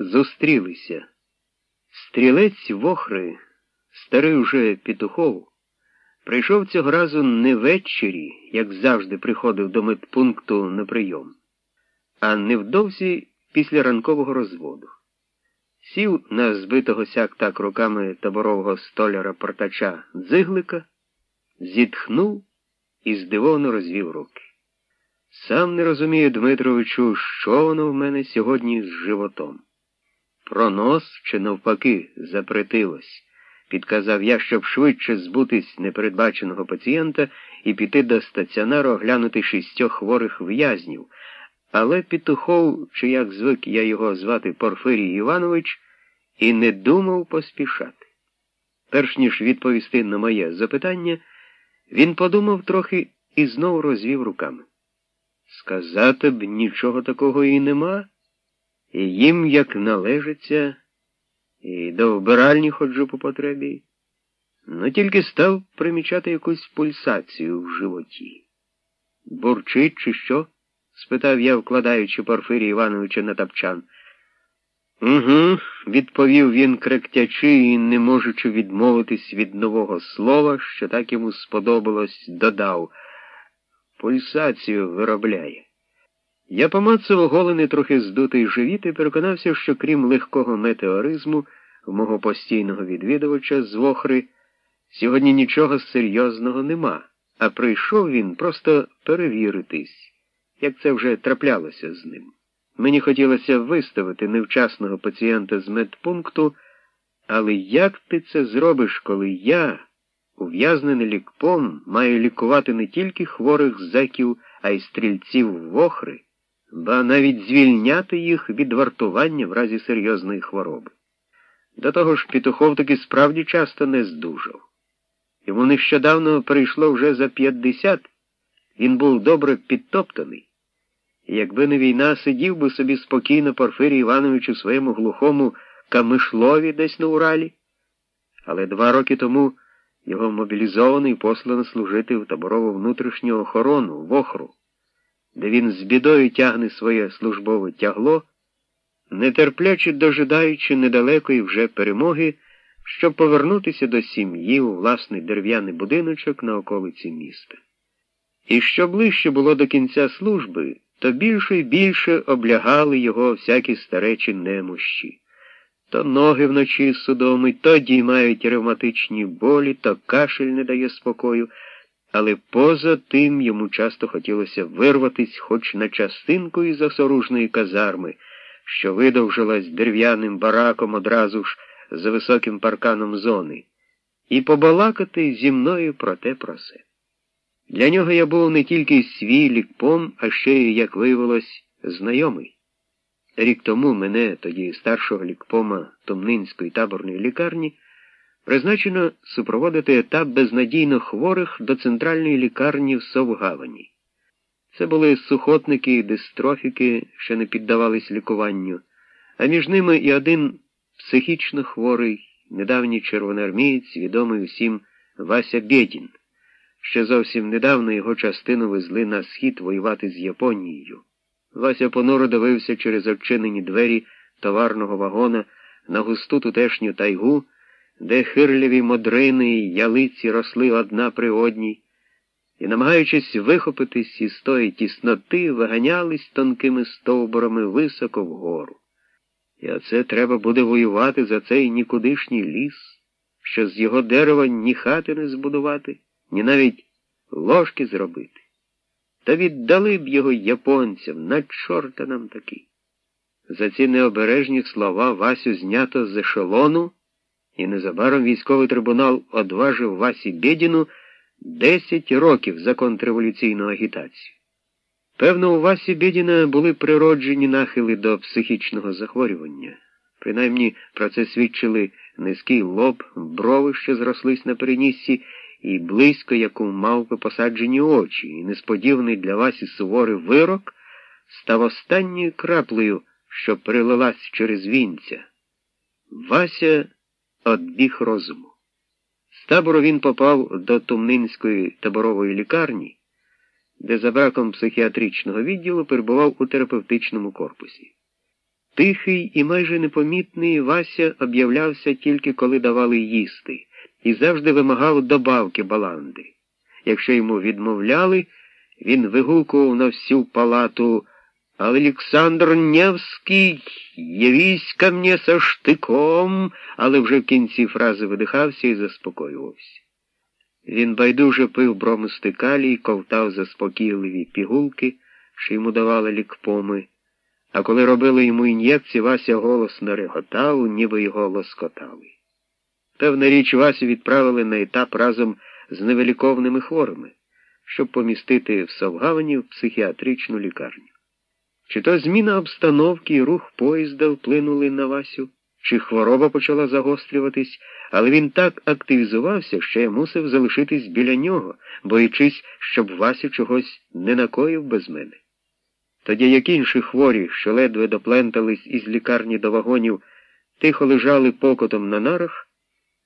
зустрілися. Стрілець вохри, старий уже Петухов, прийшов цього разу не ввечері, як завжди приходив до медпункту на прийом, а невдовзі після ранкового розводу. Сів на збитого сяк так руками таборового столяра портача дзиглика, зітхнув і здивовано розвів руки. Сам не розумію, Дмитровичу, що воно в мене сьогодні з животом. Пронос чи навпаки запретилось, підказав я, щоб швидше збутись непередбаченого пацієнта і піти до стаціонару оглянути шістьох хворих в'язнів. Але Петухов, чи як звик я його звати Порфирій Іванович, і не думав поспішати. Перш ніж відповісти на моє запитання, він подумав трохи і знову розвів руками. Сказати б нічого такого і нема, і їм, як належиться, і до вбиральні ходжу по потребі. Ну тільки став примічати якусь пульсацію в животі. Бурчить, чи що? спитав я, вкладаючи Порфирія Івановича на тапчан. Угу, відповів він, кректячи і, не можучи відмовитись від нового слова, що так йому сподобалось, додав. Пульсацію виробляє. Я помацав оголений трохи здутий живіт і переконався, що крім легкого метеоризму, в мого постійного відвідувача з Вохри, сьогодні нічого серйозного нема, а прийшов він просто перевіритись, як це вже траплялося з ним. Мені хотілося виставити невчасного пацієнта з медпункту, але як ти це зробиш, коли я, ув'язнений лікпом, маю лікувати не тільки хворих зеків, а й стрільців вохри, ба навіть звільняти їх від вартування в разі серйозної хвороби. До того ж, Петухов таки справді часто не здужав. Йому нещодавно прийшло вже за 50, він був добре підтоптаний. Якби не війна, сидів би собі спокійно Порфирій Іванович у своєму глухому камишлові десь на Уралі, але два роки тому його мобілізовано і послано служити в таборову внутрішню охорону в Охру, де він з бідою тягне своє службове тягло, нетерпляче дожидаючи недалекої вже перемоги, щоб повернутися до сім'ї у власний дерев'яний будиночок на околиці міста. І що ближче було до кінця служби, то більше і більше облягали його всякі старечі немощі. То ноги вночі судомить, то діймають ревматичні болі, то кашель не дає спокою, але поза тим йому часто хотілося вирватись хоч на частинку із осоружної казарми, що видовжилась дерев'яним бараком одразу ж за високим парканом зони, і побалакати зі мною про те про се. Для нього я був не тільки свій лікпом, а ще й, як виявилось, знайомий. Рік тому мене, тоді старшого лікпома Томнинської таборної лікарні, призначено супроводити етап безнадійно хворих до центральної лікарні в Совгавані. Це були сухотники і дистрофіки, що не піддавались лікуванню, а між ними і один психічно хворий, недавній червоноармієць, відомий усім Вася Бєдін. Ще зовсім недавно його частину везли на схід воювати з Японією. Вася понуро дивився через очинені двері товарного вагона на густу тутешню тайгу, де хирляві модрини й ялиці росли одна при одній, і, намагаючись вихопитись із тої тісноти, виганялись тонкими стовбурами високо вгору. І оце треба буде воювати за цей нікудишній ліс, що з його дерева ні хати не збудувати ні навіть ложки зробити. Та віддали б його японцям, на чорта нам таки. За ці необережні слова Васю знято з ешелону, і незабаром військовий трибунал одважив Васі Бєдіну 10 років за контрреволюційну агітацію. Певно, у Васі Бєдіна були природжені нахили до психічного захворювання. Принаймні про це свідчили низький лоб, брови, що зрослись на переніссі, і близько, як у мавпи посаджені очі, і несподіваний для Васі суворий вирок став останньою краплею, що перелилась через вінця. Вася одбіг розуму. З табору він попав до Тумнинської таборової лікарні, де за браком психіатричного відділу перебував у терапевтичному корпусі. Тихий і майже непомітний Вася об'являвся тільки коли давали їсти, і завжди вимагав добавки баланди. Якщо йому відмовляли, він вигукував на всю палату Олександр Невський, явись ко мне со штиком, але вже в кінці фрази видихався і заспокоювався. Він байдуже пив бромисти калій, ковтав заспокійливі пігулки, що йому давали лікпоми, а коли робили йому ін'єкції, Вася голосно реготав, ніби його лоскотали. Певна річ, Васю відправили на етап разом з невеликовними хворими, щоб помістити в Совгавані в психіатричну лікарню. Чи то зміна обстановки і рух поїзда вплинули на Васю, чи хвороба почала загострюватись, але він так активізувався, що я мусив залишитись біля нього, боячись, щоб Васю чогось не накоїв без мене. Тоді, як інші хворі, що ледве доплентались із лікарні до вагонів, тихо лежали покотом на нарах,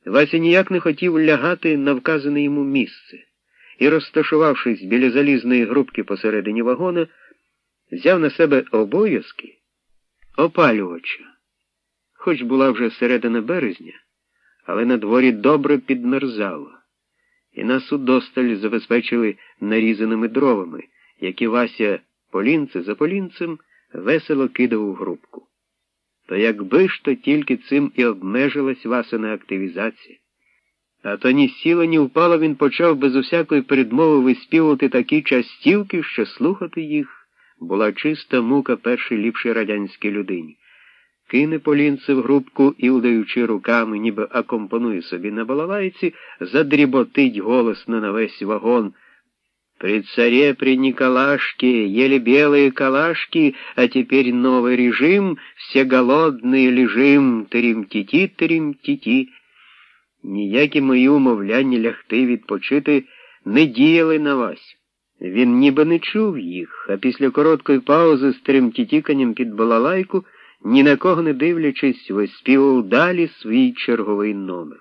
Вася ніяк не хотів лягати на вказане йому місце. І, розташувавшись біля залізної грубки посередині вагона, взяв на себе обов'язки опалювача. Хоч була вже середина березня, але на дворі добре підмерзало, і нас удосталь забезпечили нарізаними дровами, які Вася полінце за полінцем весело кидав у грубку. То якби ж то тільки цим і обмежилась Васина активізація. А то ні сіла, ні впала він почав без усякої передмови виспівувати такі частівки, що слухати їх була чиста мука першій ліпшій радянській людині. Кине полінце в грубку і, удаючи руками, ніби акомпонує собі на балалайці, задріботить голосно на весь вагон. При царе, при Николашке ели белые калашки, а теперь новый режим, все голодные лежим, трим-ті-ті, трим-ті-ті. Ніякі мої умовляння лягти відпочити не діяли на вас. Він ніби не чув їх, а після короткої паузи з тремтітіканням під балалайку, ні на кого не дивлячись, виспівав далі свій черговий номер.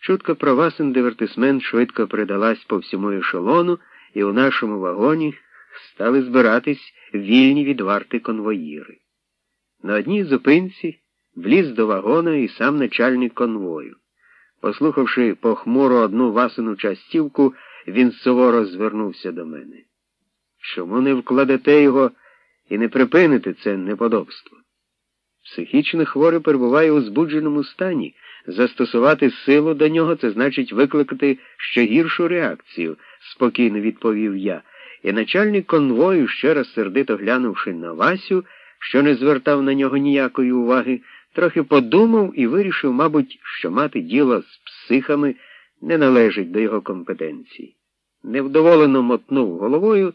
Чутка про Васин дивертисмент швидко передалась по всьому ешелону, і у нашому вагоні стали збиратись вільні від варти конвоїри. На одній зупинці вліз до вагона і сам начальник конвою. Послухавши похмуро одну Васину частівку, він суворо звернувся до мене. Чому не вкладете його і не припините це неподобство? Психічно хворий перебуває у збудженому стані. Застосувати силу до нього це значить викликати ще гіршу реакцію, спокійно відповів я, і начальник конвою, ще раз сердито глянувши на Васю, що не звертав на нього ніякої уваги, трохи подумав і вирішив, мабуть, що мати діло з психами не належить до його компетенції. Невдоволено мотнув головою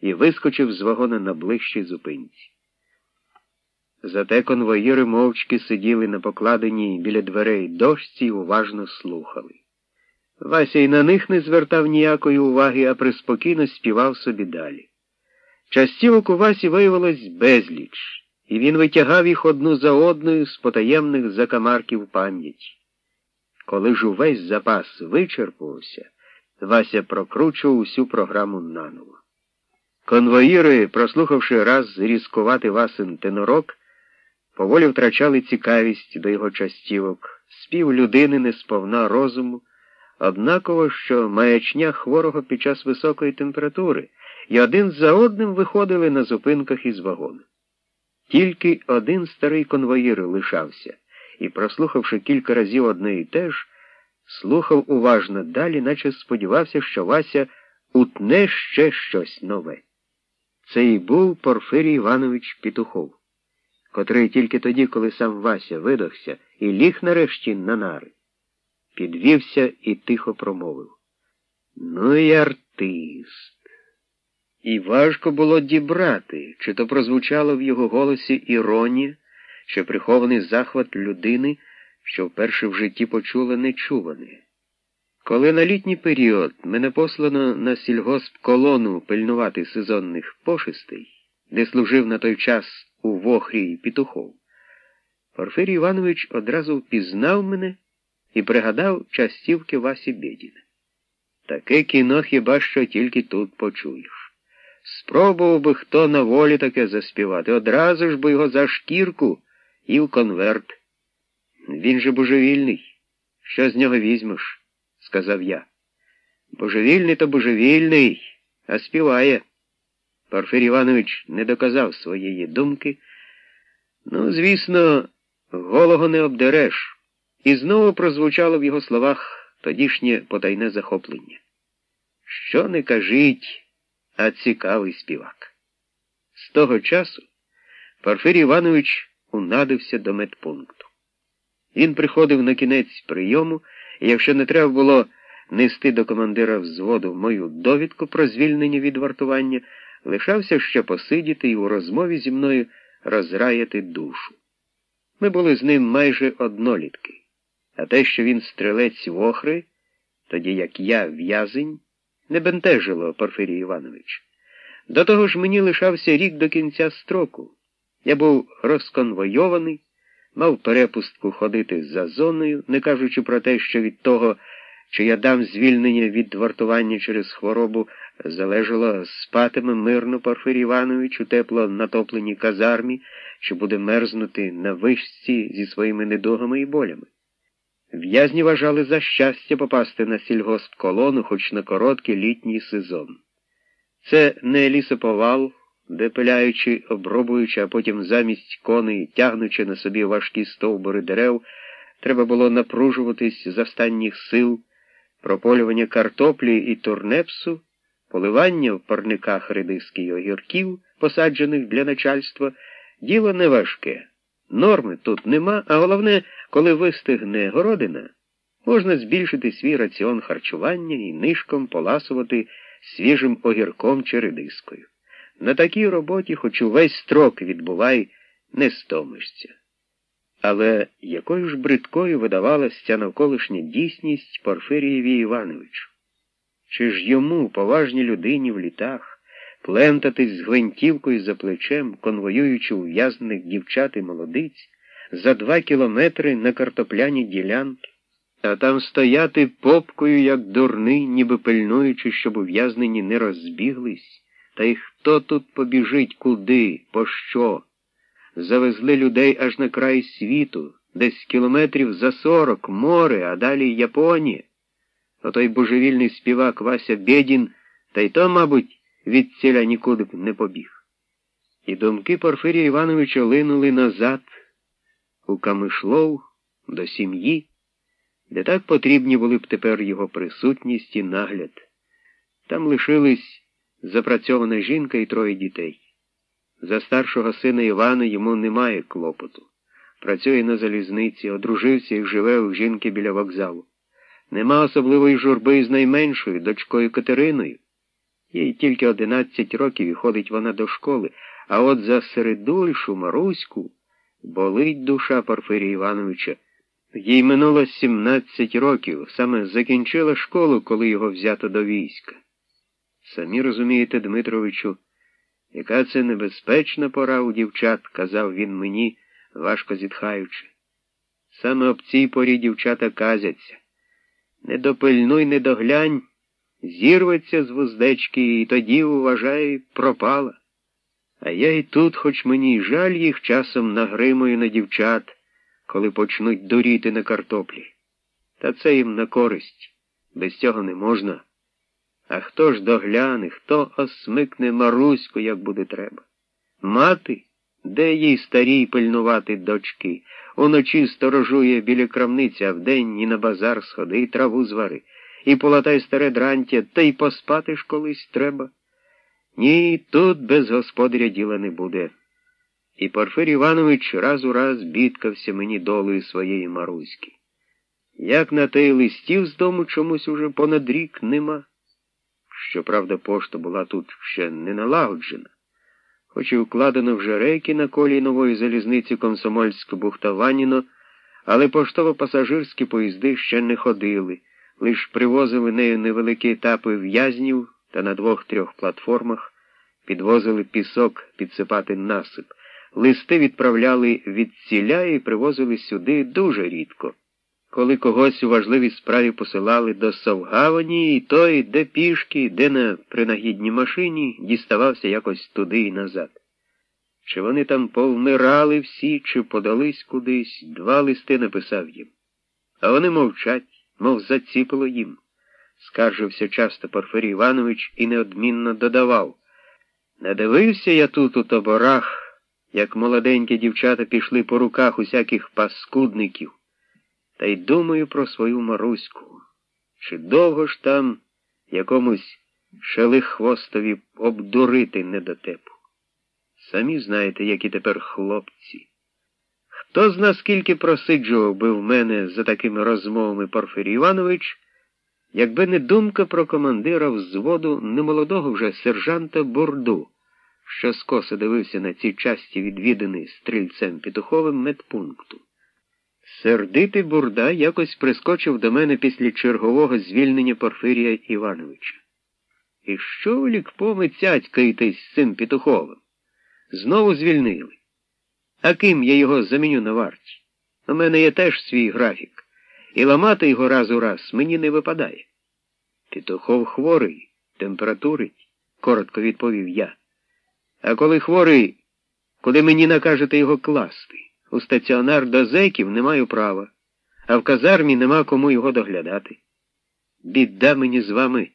і вискочив з вагона на ближчій зупинці. Зате конвоїри мовчки сиділи на покладеній біля дверей дошці і уважно слухали. Вася й на них не звертав ніякої уваги, а приспокійно співав собі далі. Частівок у Васі виявилось безліч, і він витягав їх одну за одною з потаємних закамарків пам'яті. Коли ж увесь запас вичерпувався, Вася прокручував усю програму наново. Конвоїри, прослухавши раз різкувати Васин тенорок, поволі втрачали цікавість до його частівок, спів людини не сповна розуму, однаково, що маячня хворого під час високої температури, і один за одним виходили на зупинках із вагону. Тільки один старий конвоїр лишався і, прослухавши кілька разів одне і те ж, слухав уважно далі, наче сподівався, що Вася утне ще щось нове. Це і був Порфирій Іванович Петухов, котрий тільки тоді, коли сам Вася видохся і ліг нарешті на нари, підвівся і тихо промовив. Ну і артист. І важко було дібрати, чи то прозвучало в його голосі іронія, чи прихований захват людини, що вперше в житті почула нечуване. Коли на літній період мене послано на сільгосп колону пильнувати сезонних пошистей, де служив на той час у вохрі Пітухов, Порфирій Іванович одразу впізнав мене і пригадав частівки Васі Бєдіна. Таке кіно хіба що тільки тут почуєш. Спробував би хто на волі таке заспівати, одразу ж би його за шкірку і в конверт. Він же божевільний. Що з нього візьмеш? сказав я. Божевільний то божевільний, а співає. Порфир Іванович не доказав своєї думки. Ну, звісно, голого не обдереш. І знову прозвучало в його словах тодішнє потайне захоплення. Що не кажіть, а цікавий співак. З того часу Порфир Іванович унадився до медпункту. Він приходив на кінець прийому, і якщо не треба було нести до командира взводу мою довідку про звільнення від вартування, лишався ще посидіти і у розмові зі мною розраяти душу. Ми були з ним майже однолітки, а те, що він стрілець вохри, тоді як я в'язень, не бентежило Порфирій Іванович. До того ж мені лишався рік до кінця строку. Я був розконвойований, мав перепустку ходити за зоною, не кажучи про те, що від того, чи я дам звільнення від вартування через хворобу, залежало, спатиме мирно Порфирій Іванович у тепло натопленій казармі, чи буде мерзнути на вишці зі своїми недугами і болями. В'язні вважали за щастя попасти на сільгосп-колону хоч на короткий літній сезон. Це не лісоповал, де пиляючи, обробуючи, а потім замість коней, тягнучи на собі важкі стовбури дерев, треба було напружуватись з останніх сил, прополювання картоплі і турнепсу, поливання в парниках редиски й огірків, посаджених для начальства, діло не важке. Норми тут нема, а головне, коли вистигне городина, можна збільшити свій раціон харчування і нишком поласувати свіжим огірком чи редискою. На такій роботі, хоч увесь строк відбувай, не стомишся. Але якою ж бридкою видавалася ця навколишня дійсність Порфирієві Івановичу? Чи ж йому, поважній людині в літах, плентатись з гвинтівкою за плечем, конвоюючи ув'язнених дівчат і молодиць, за два кілометри на картопляні ділянки, а там стояти попкою, як дурний, ніби пильнуючи, щоб ув'язнені не розбіглись, та й хто тут побіжить куди, по що? Завезли людей аж на край світу, десь кілометрів за сорок, море, а далі Японія. Отой божевільний співак Вася Бєдін, та й то, мабуть, від ціля нікуди б не побіг. І думки Порфирія Івановича линули назад, у Камишлов, до сім'ї, де так потрібні були б тепер його присутність і нагляд. Там лишились запрацьована жінка і троє дітей. За старшого сина Івана йому немає клопоту. Працює на залізниці, одружився і живе у жінки біля вокзалу. Нема особливої журби з найменшою дочкою Катериною. Їй тільки одинадцять років і ходить вона до школи, а от за середульшу Маруську болить душа Порфирія Івановича. Їй минуло сімнадцять років, саме закінчила школу, коли його взято до війська. Самі розумієте, Дмитровичу, яка це небезпечна пора у дівчат, казав він мені, важко зітхаючи. Саме об цій порі дівчата казяться. Не допильнуй, не доглянь, зірветься з вуздечки і тоді, вважай, пропала. А я і тут, хоч мені й жаль їх часом нагримую на дівчат, коли почнуть дуріти на картоплі. Та це їм на користь. Без цього не можна. А хто ж догляне, хто осмикне Маруську, як буде треба? Мати, де їй старій пильнувати дочки? Уночі сторожує біля крамниці, а вдень і на базар сходи, і траву звари, і полатай старе дрантя, та й поспати ж колись треба. Ні, тут без господаря діла не буде. І Порфир Іванович раз у раз бідкався мені долею своєї Маруськи. Як на те листів з дому чомусь уже понад рік нема. Щоправда, пошта була тут ще не налагоджена, хоч і укладено вже рейки на колії нової залізниці комсомольськ бухтаваніно але поштово-пасажирські поїзди ще не ходили, лиш привозили нею невеликі етапи в'язнів та на двох-трьох платформах підвозили пісок підсипати насип. Листи відправляли від ціля і привозили сюди дуже рідко. Коли когось у важливій справі посилали до Совгавані, і той, де пішки, де на принагідній машині, діставався якось туди і назад. Чи вони там повмирали всі, чи подались кудись, два листи написав їм. А вони мовчать, мов заціпило їм, скаржився часто Порфирій Іванович і неодмінно додавав. Надивився я тут у таборах, як молоденькі дівчата пішли по руках усяких паскудників, та й думаю про свою Маруську. Чи довго ж там якомусь шелихвостові обдурити недотепу? Самі знаєте, які тепер хлопці. Хто з нас скільки просиджував би в мене за такими розмовами Порфирій Іванович, якби не думка про командира взводу немолодого вже сержанта Бурду, що скоса дивився на ці часті відвідини стрільцем Петуховим медпункту. Сердитий Бурда якось прискочив до мене після чергового звільнення Порфирія Івановича. І що лікпоми цяцькаєтесь з цим Петуховим? Знову звільнили. А ким я його заміню на варті? У мене є теж свій графік, і ламати його раз у раз мені не випадає. Петухов хворий, температурить, коротко відповів я. А коли хворий, куди мені накажете його класти? У стаціонар до зеків не маю права, а в казармі нема кому його доглядати. Біда мені з вами.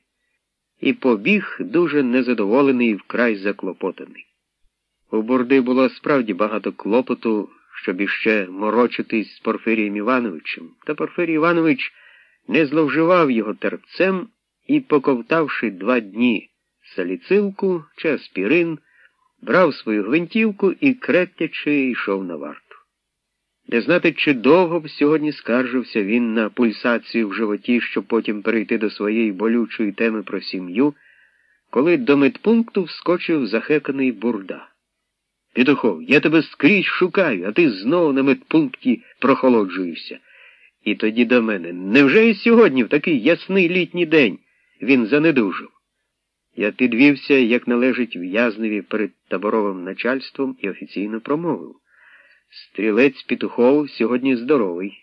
І побіг дуже незадоволений і вкрай заклопотаний. У Бурди було справді багато клопоту, щоб іще морочитись з Порфирієм Івановичем, та Порфирій Іванович не зловживав його терпцем і, поковтавши два дні саліцилку чи аспірин, брав свою гвинтівку і, кректячи, йшов на варту. Не знати, чи довго б сьогодні скаржився він на пульсацію в животі, щоб потім перейти до своєї болючої теми про сім'ю, коли до медпункту вскочив захеканий бурда. Петухов, я тебе скрізь шукаю, а ти знову на медпункті прохолоджуєшся. І тоді до мене. Невже і сьогодні, в такий ясний літній день, він занедужив? Я підвівся, як належить в'язневі перед таборовим начальством, і офіційно промовив. Стрілець Петухов сьогодні здоровий.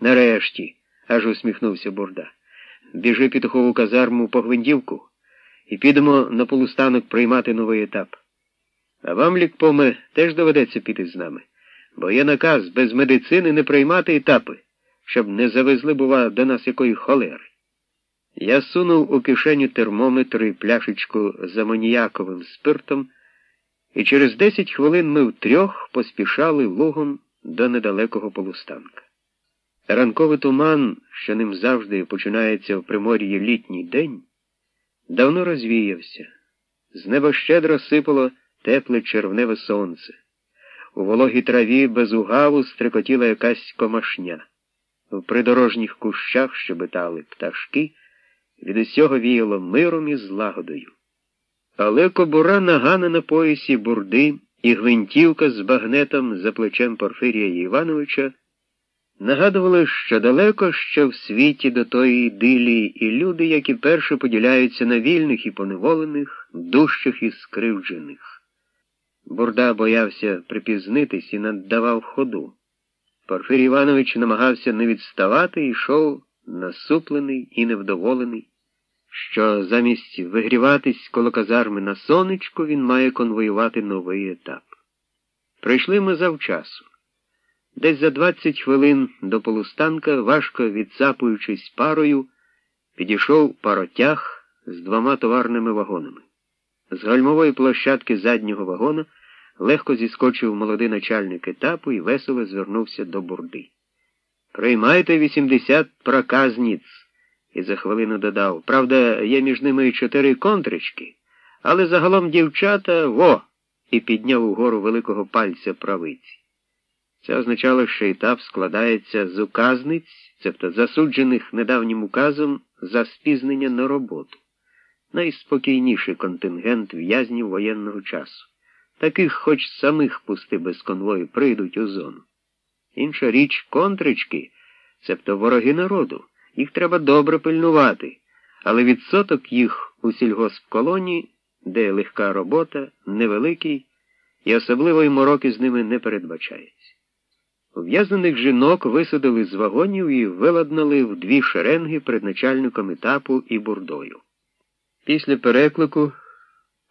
Нарешті, аж усміхнувся Бурда. Біжи Петухову казарму по гвинтівку і підемо на полустанок приймати новий етап. А вам, лікпоме, теж доведеться піти з нами, бо є наказ без медицини не приймати етапи, щоб не завезли, бува, до нас якої холери. Я сунув у кишеню термометр і пляшечку з амоніяковим спиртом, і через десять хвилин ми втрьох поспішали лугом до недалекого полустанка. Ранковий туман, що ним завжди починається в примор'ї літній день, давно розвіявся. З неба щедро сипало тепле червневе сонце. У вологій траві без угаву стрекотіла якась комашня. В придорожніх кущах щебетали пташки, від усього віяло миром і злагодою. Але кобура нагана на поясі бурди і гвинтівка з багнетом за плечем Порфирія Івановича нагадували, що далеко ще в світі до тої ідилії і люди, які перше поділяються на вільних і поневолених, дужчих і скривджених. Бурда боявся припізнитись і наддавав ходу. Порфирій Іванович намагався не відставати і йшов насуплений і невдоволений, що замість вигріватись коло казарми на сонечку він має конвоювати новий етап. Прийшли ми завчасу. Десь за 20 хвилин до полустанка, важко відцапуючись парою, підійшов паротяг з двома товарними вагонами. З гальмової площадки заднього вагона легко зіскочив молодий начальник етапу і весело звернувся до бурди. Приймайте 80 проказніць, і за хвилину додав. Правда, є між ними чотири контрички, але загалом дівчата во! і підняв угору великого пальця правиці. Це означало, що етап складається з указниць, цебто засуджених недавнім указом за спізнення на роботу найспокійніший контингент в'язнів воєнного часу. Таких хоч самих пусти без конвою прийдуть у зону. Інша річ контрички, цебто вороги народу. Їх треба добре пильнувати, але відсоток їх у сільгоспколонії, де легка робота, невеликий, і особливої мороки з ними не передбачається. Ув'язнених жінок висадили з вагонів і виладнали в дві шеренги перед начальником етапу і бурдою. Після переклику,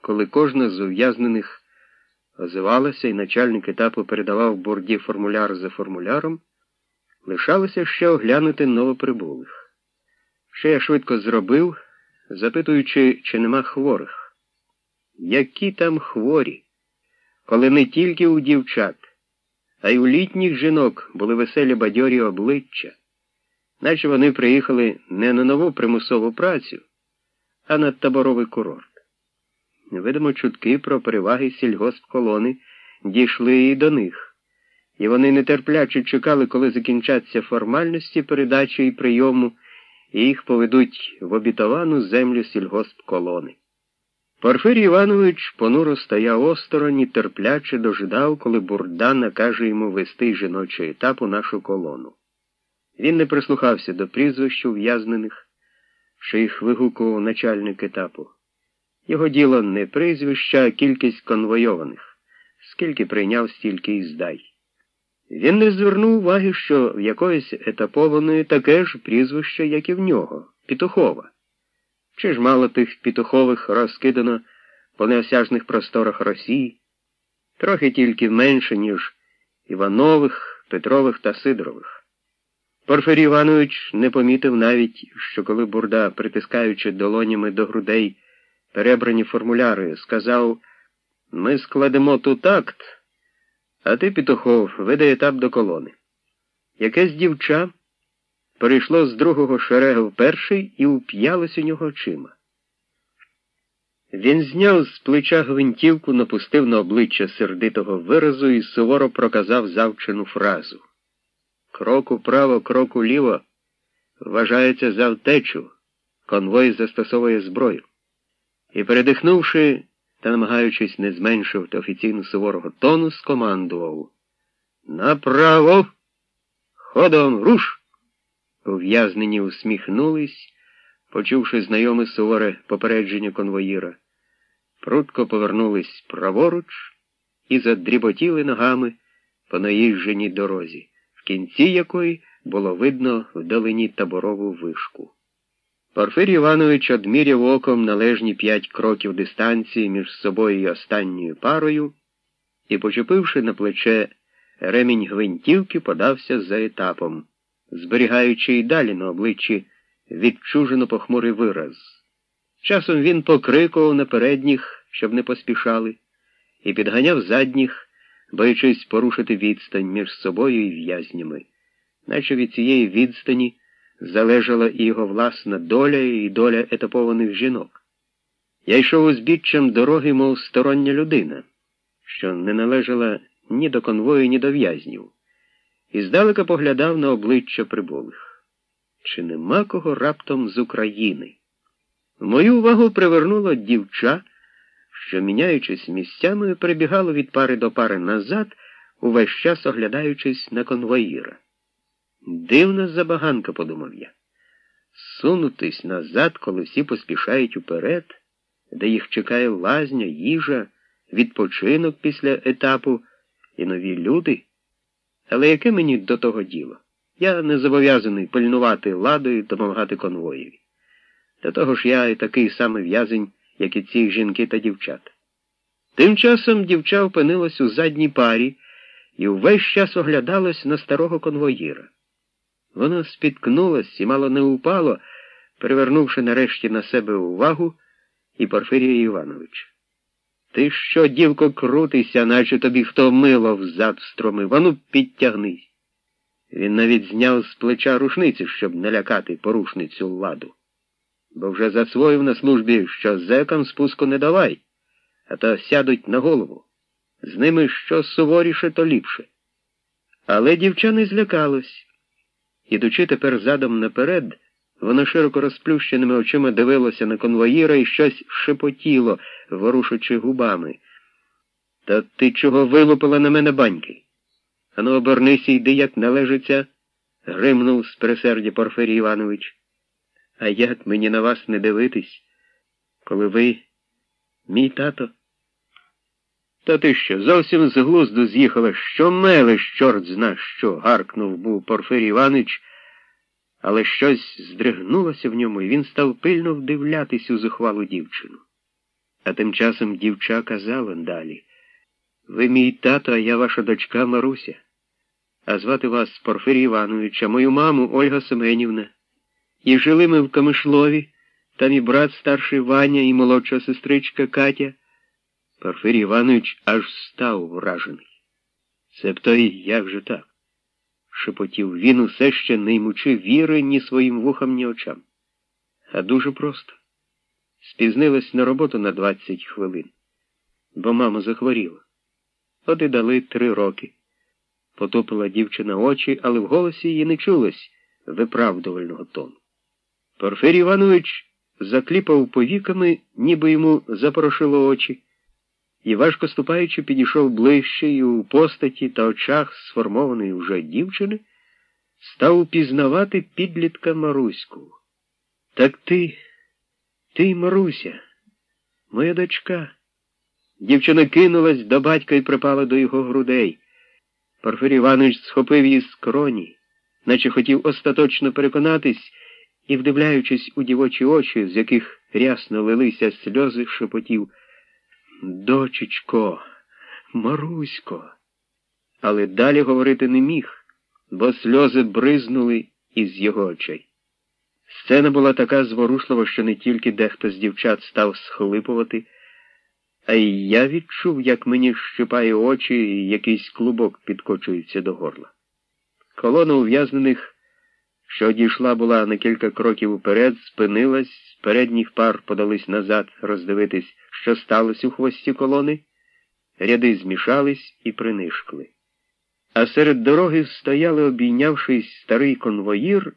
коли кожна з ув'язнених озивалася і начальник етапу передавав бурді формуляр за формуляром, лишалося ще оглянути новоприбулих. Що я швидко зробив, запитуючи, чи нема хворих. Які там хворі, коли не тільки у дівчат, а й у літніх жінок були веселі бадьорі обличчя, наче вони приїхали не на нову примусову працю, а на таборовий курорт. Видимо, чутки про переваги сільгоспколони дійшли і до них, і вони нетерпляче чекали, коли закінчаться формальності передачі і прийому, і їх поведуть в обітовану землю сільгоспколони. Порфирій Іванович понуро стояв осторонь і терпляче дожидав, коли бурда накаже йому вести жіночий етап у нашу колону. Він не прислухався до прізвищ ув'язнених, що їх вигукував начальник етапу. Його діло не прізвища, а кількість конвойованих. Скільки прийняв, стільки й здай. Він не звернув уваги, що в якоїсь етапованої таке ж прізвище, як і в нього, Петухова. Чи ж мало тих пітухових розкидано по неосяжних просторах Росії, трохи тільки менше, ніж Іванових, Петрових та Сидорових. Порфирій Іванович не помітив навіть, що коли бурда, притискаючи долонями до грудей перебрані формуляри, сказав ми складемо тут акт, а ти, Петухов, веде етап до колони. Якесь дівча перейшло з другого шерегу в перший і уп'ялось у нього очима. Він зняв з плеча гвинтівку, напустив на обличчя сердитого виразу і суворо проказав завчену фразу. Крок управо, крок уліво вважається за втечу, конвой застосовує зброю. І, передихнувши та намагаючись не зменшувати офіційно суворого тону, скомандував Направо, ходом руш! Ув'язнені усміхнулись, почувши знайоме суворе попередження конвоїра, прутко повернулись праворуч і задріботіли ногами по наїждженій дорозі, в кінці якої було видно вдалині таборову вишку. Порфирій Іванович одміряв оком належні п'ять кроків дистанції між собою і останньою парою і, почепивши на плече ремінь гвинтівки, подався за етапом зберігаючи й далі на обличчі відчужено похмурий вираз. Часом він покрикував на передніх, щоб не поспішали, і підганяв задніх, боючись порушити відстань між собою і в'язнями, наче від цієї відстані залежала і його власна доля, і доля етапованих жінок. Я йшов узбіччям дороги, мов стороння людина, що не належала ні до конвою, ні до в'язнів і здалека поглядав на обличчя прибулих. Чи нема кого раптом з України? Мою увагу привернуло дівча, що, міняючись місцями, перебігало від пари до пари назад, увесь час оглядаючись на конвоїра. Дивна забаганка, подумав я. Сунутись назад, коли всі поспішають уперед, де їх чекає лазня, їжа, відпочинок після етапу і нові люди. Але яке мені до того діло? Я не зобов'язаний пильнувати ладу і допомагати конвоєві. До того ж я і такий самий в'язень, як і ці жінки та дівчата. Тим часом дівча опинилась у задній парі і увесь час оглядалась на старого конвоїра. Воно спіткнулось і мало не упало, привернувши нарешті на себе увагу і Порфирія Івановича. Ти що, дівко, крутися, наче тобі хто мило взад стромив, ану підтягнись. Він навіть зняв з плеча рушниці, щоб не лякати порушницю ладу. Бо вже засвоїв на службі, що зекам спуску не давай, а то сядуть на голову. З ними що суворіше, то ліпше. Але дівча не злякалось. Ідучи тепер задом наперед, вона широко розплющеними очима дивилася на конвоїра і щось шепотіло, ворушучи губами. Та ти чого вилупила на мене баньки? Ану, обернися йди, як належиться, гримнув з пересердя Порфирій Іванович. А як мені на вас не дивитись, коли ви, мій тато? Та ти що, зовсім з глузду з'їхала, що мелиш, чорт зна що, гаркнув був Порфирій Іванович, але щось здригнулося в ньому, і він став пильно вдивлятись у зухвалу дівчину. А тим часом дівча казала далі Ви мій тато, а я ваша дочка Маруся. А звати вас Порфирій Іванович, а мою маму Ольга Семенівна. І жили ми в Камишлові, там і брат старший Ваня, і молодша сестричка Катя. Порфирій Іванович аж став вражений. Себто й як же так? шепотів він, усе ще не ймучи віри ні своїм вухам, ні очам. А дуже просто. Спізнилась на роботу на 20 хвилин, бо мама захворіла. От і дали три роки. Потопила дівчина очі, але в голосі її не чулось виправдувального тону. Порфирій Іванович закліпав повіками, ніби йому запорошило очі і, важко ступаючи, підійшов ближче і у постаті та очах сформованої вже дівчини, став упізнавати підлітка Маруську. Так ти, ти, Маруся, моя дочка. Дівчина кинулась до батька і припала до його грудей. Порфирій Іванович схопив її з кроні, наче хотів остаточно переконатись і, вдивляючись у дівочі очі, з яких рясно лилися сльози, шепотів. Дочечко, Марусько. Але далі говорити не міг, бо сльози бризнули із його очей. Сцена була така зворушлива, що не тільки дехто з дівчат став схлипувати, а й я відчув, як мені щипає очі і якийсь клубок підкочується до горла. Колона ув'язнених що одійшла була на кілька кроків уперед, спинилась, передніх пар подались назад роздивитись, що сталося у хвості колони, ряди змішались і принишкли. А серед дороги стояли, обійнявшись, старий конвоїр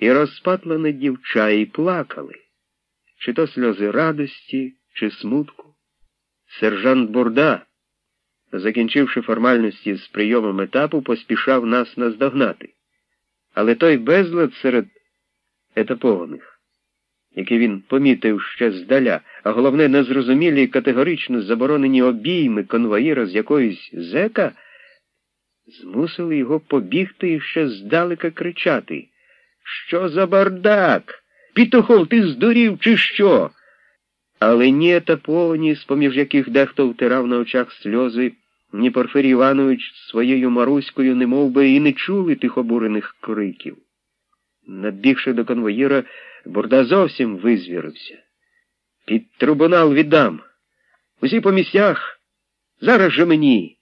і розпатлене дівча, і плакали, чи то сльози радості, чи смутку. Сержант Бурда, закінчивши формальності з прийомом етапу, поспішав нас наздогнати. Але той безлад серед етапованих, який він помітив ще здаля, а головне, незрозумілі і категорично заборонені обійми конвоїра з якоїсь зека, змусили його побігти і ще здалека кричати. Що за бардак? Пітухов, ти здурів, чи що? Але ні етаповані, з поміж яких дехто втирав на очах сльози, ні Порфирій Іванович своєю Маруською не мов би, і не чули тих обурених криків. Надбігши до конвоїра, Бурда зовсім визвірився. Під трибунал віддам. Усі по місцях. Зараз же мені.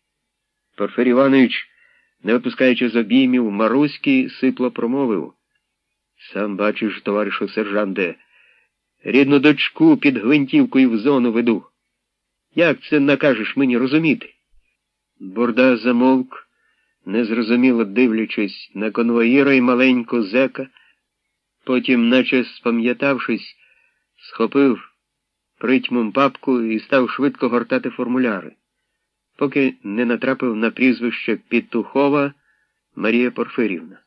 Порфирій Іванович, не випускаючи з обіймів, Маруський сипло промовив. Сам бачиш, товаришу сержанте, рідну дочку під гвинтівкою в зону веду. Як це накажеш мені розуміти? Бурда замовк, незрозуміло дивлячись на конвоїра і маленьку зека, потім, наче спам'ятавшись, схопив притьмом папку і став швидко гортати формуляри, поки не натрапив на прізвище Пітухова Марія Порфирівна.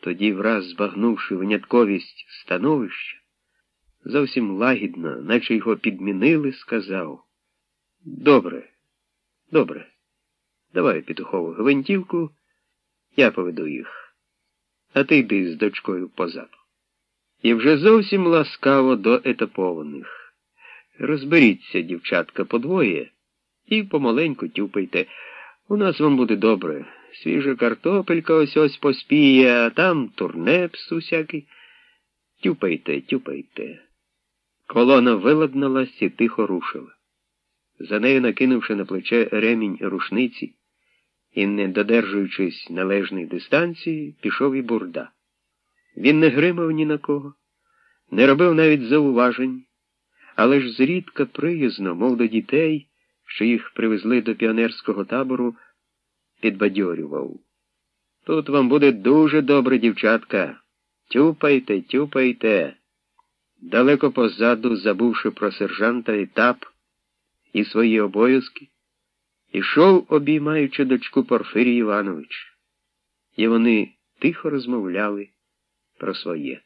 Тоді, враз збагнувши винятковість становища, зовсім лагідно, наче його підмінили, сказав Добре, добре. Давай петухову гвинтівку, я поведу їх, а ти йди з дочкою позаду. І вже зовсім ласкаво до етапованих. Розберіться, дівчатка, подвоє, і помаленьку тюпайте. У нас вам буде добре. Свіжа картопелька ось ось поспіє, а там турнепс усякий. Тюпайте, тюпайте. Колона виладналась і тихо рушила. За нею, накинувши на плече ремінь рушниці, і, не додержуючись належної дистанції, пішов і бурда. Він не гримав ні на кого, не робив навіть зауважень, але ж зрідка приязно, мов до дітей, що їх привезли до піонерського табору, підбадьорював. Тут вам буде дуже добре, дівчатка. Тюпайте, тюпайте. Далеко позаду, забувши про сержанта етап і свої обов'язки, Ішов, обіймаючи дочку Порфирій Іванович, і вони тихо розмовляли про своє.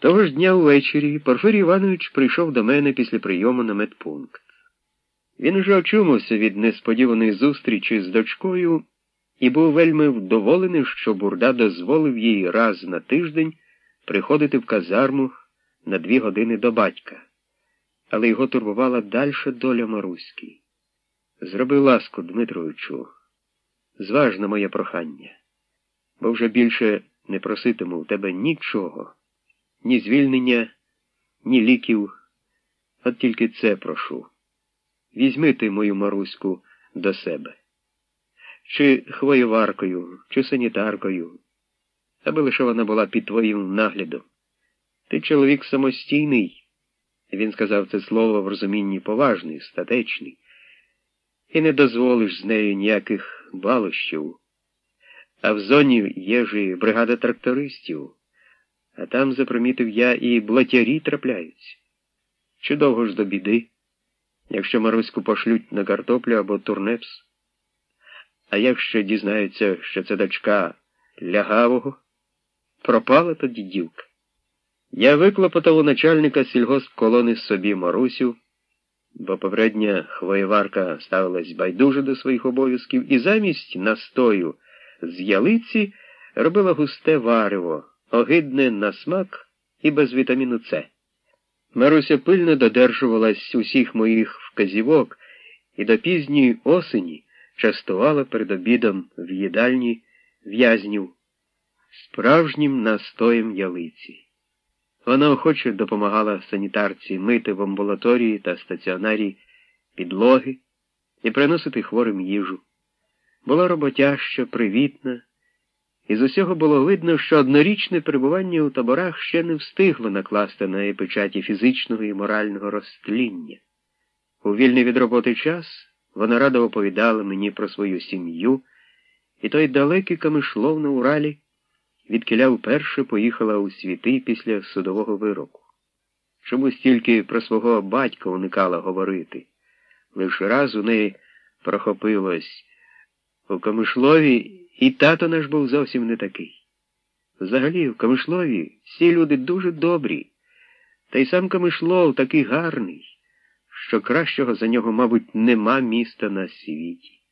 Того ж дня ввечері Порфирій Іванович прийшов до мене після прийому на медпункт. Він уже очумався від несподіваної зустрічі з дочкою і був вельми вдоволений, що Бурда дозволив їй раз на тиждень приходити в казарму на дві години до батька, але його турбувала дальша доля Маруськи. Зроби ласку, Дмитровичу, зваж на моє прохання, бо вже більше не проситиму в тебе нічого, ні звільнення, ні ліків, от тільки це прошу. Візьми ти мою Маруську до себе. Чи хвоєваркою, чи санітаркою, аби лише вона була під твоїм наглядом. Ти чоловік самостійний, він сказав це слово в розумінні поважний, статечний, і не дозволиш з нею ніяких балощів. А в зоні є ж і бригада трактористів, а там, запримітив я, і блатярі трапляються. Чи довго ж до біди, якщо Маруську пошлють на картоплю або турнепс? А якщо дізнаються, що це дочка лягавого, пропала тоді дівка. Я виклопотав у начальника сільгоспколони собі Марусю, бо попередня хвоєварка ставилась байдуже до своїх обов'язків і замість настою з ялиці робила густе варево, огидне на смак і без вітаміну С. Маруся пильно додержувалась усіх моїх вказівок і до пізньої осені частувала перед обідом в їдальні в'язнів справжнім настоєм ялиці. Вона охоче допомагала санітарці мити в амбулаторії та стаціонарі підлоги і приносити хворим їжу. Була роботяща, привітна, і з усього було видно, що однорічне перебування у таборах ще не встигло накласти на печаті фізичного і морального розтління. У вільний від роботи час вона радо оповідала мені про свою сім'ю, і той далекий камишлов на Уралі відкиля вперше поїхала у світи після судового вироку. Чомусь тільки про свого батька уникала говорити. Лише раз у неї прохопилось у Камишлові, і тато наш був зовсім не такий. Взагалі, в Камишлові всі люди дуже добрі, та й сам Камишлов такий гарний, що кращого за нього, мабуть, нема міста на світі.